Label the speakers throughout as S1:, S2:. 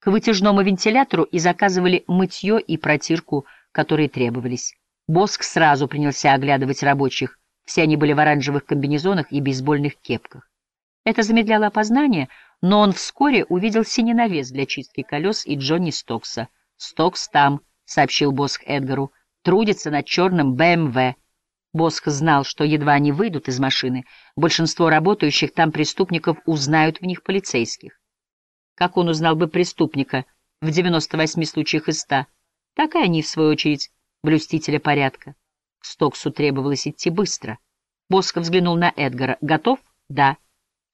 S1: к вытяжному вентилятору и заказывали мытье и протирку, которые требовались. Боск сразу принялся оглядывать рабочих, все они были в оранжевых комбинезонах и бейсбольных кепках. Это замедляло опознание, но он вскоре увидел синий навес для чистки колес и Джонни Стокса. «Стокс там», — сообщил Боск Эдгару, — «трудится над черным БМВ». Босх знал, что едва они выйдут из машины, большинство работающих там преступников узнают в них полицейских. Как он узнал бы преступника в 98 случаях из 100, так и они, в свою очередь, блюстителя порядка. К Стоксу требовалось идти быстро. Боско взглянул на Эдгара. «Готов?» «Да».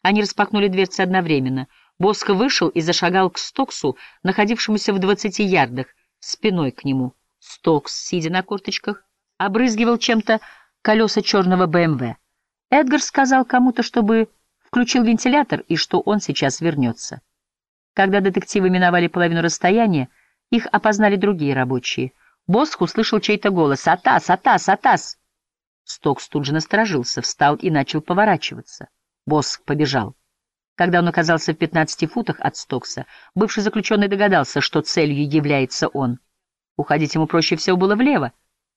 S1: Они распахнули дверцы одновременно. Боско вышел и зашагал к Стоксу, находившемуся в двадцати ярдах, спиной к нему. Стокс, сидя на корточках, обрызгивал чем-то колеса черного БМВ. Эдгар сказал кому-то, чтобы включил вентилятор и что он сейчас вернется. Когда детективы миновали половину расстояния, их опознали другие рабочие. Босх услышал чей-то голос «Атас! Атас! Атас!». Стокс тут же насторожился, встал и начал поворачиваться. Босх побежал. Когда он оказался в 15 футах от Стокса, бывший заключенный догадался, что целью является он. Уходить ему проще всего было влево,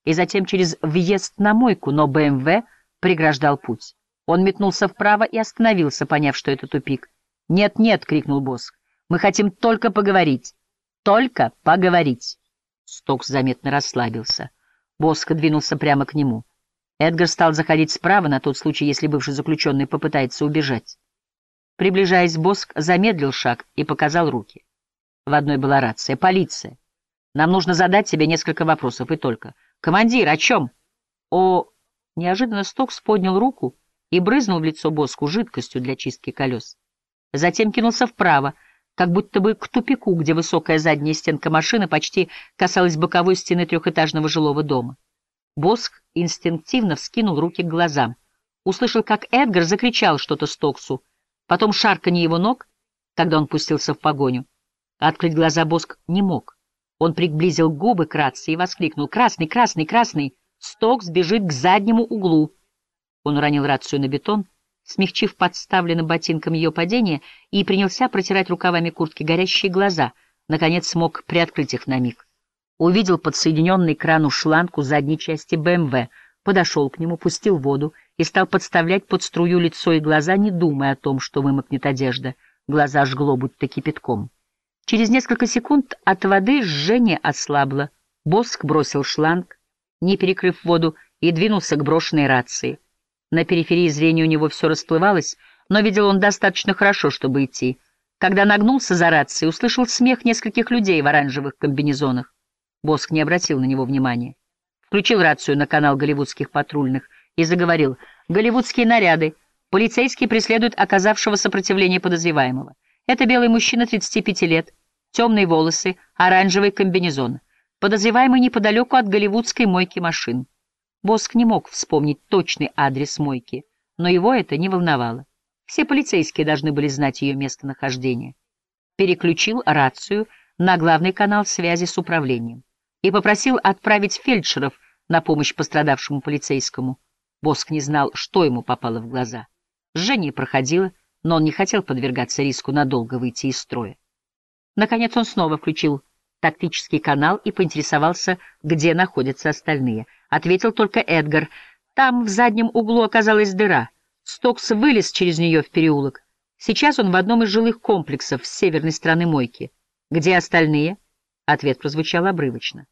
S1: и затем через въезд на мойку, но БМВ преграждал путь. Он метнулся вправо и остановился, поняв, что это тупик. «Нет, нет!» — крикнул Босх. «Мы хотим только поговорить. Только поговорить!» Стокс заметно расслабился. Босх двинулся прямо к нему. Эдгар стал заходить справа на тот случай, если бывший заключенный попытается убежать. Приближаясь, Боск замедлил шаг и показал руки. В одной была рация. «Полиция. Нам нужно задать тебе несколько вопросов, и только. Командир, о чем?» «О...» Неожиданно Стокс поднял руку и брызнул в лицо Боску жидкостью для чистки колес. Затем кинулся вправо, как будто бы к тупику, где высокая задняя стенка машины почти касалась боковой стены трехэтажного жилого дома. Боск инстинктивно вскинул руки к глазам. Услышал, как Эдгар закричал что-то Стоксу, потом шарканье его ног, когда он пустился в погоню. Открыть глаза Боск не мог. Он приблизил губы к рации и воскликнул «Красный, красный, красный!» Стокс бежит к заднему углу. Он уронил рацию на бетон, смягчив подставленным ботинком ее падение, и принялся протирать рукавами куртки горящие глаза, наконец смог приоткрыть их на миг увидел подсоединенный к крану шланг у задней части БМВ, подошел к нему, пустил воду и стал подставлять под струю лицо и глаза, не думая о том, что вымокнет одежда. Глаза жгло будто кипятком. Через несколько секунд от воды жжение ослабло. Боск бросил шланг, не перекрыв воду, и двинулся к брошенной рации. На периферии зрения у него все расплывалось, но видел он достаточно хорошо, чтобы идти. Когда нагнулся за рацией, услышал смех нескольких людей в оранжевых комбинезонах. Боск не обратил на него внимания. Включил рацию на канал голливудских патрульных и заговорил. «Голливудские наряды. Полицейские преследуют оказавшего сопротивление подозреваемого. Это белый мужчина 35 лет, темные волосы, оранжевый комбинезон. Подозреваемый неподалеку от голливудской мойки машин». Боск не мог вспомнить точный адрес мойки, но его это не волновало. Все полицейские должны были знать ее местонахождение. Переключил рацию на главный канал связи с управлением и попросил отправить фельдшеров на помощь пострадавшему полицейскому. Боск не знал, что ему попало в глаза. Жжение проходило, но он не хотел подвергаться риску надолго выйти из строя. Наконец он снова включил тактический канал и поинтересовался, где находятся остальные. Ответил только Эдгар. Там в заднем углу оказалась дыра. Стокс вылез через нее в переулок. Сейчас он в одном из жилых комплексов с северной стороны мойки. Где остальные? Ответ прозвучал обрывочно.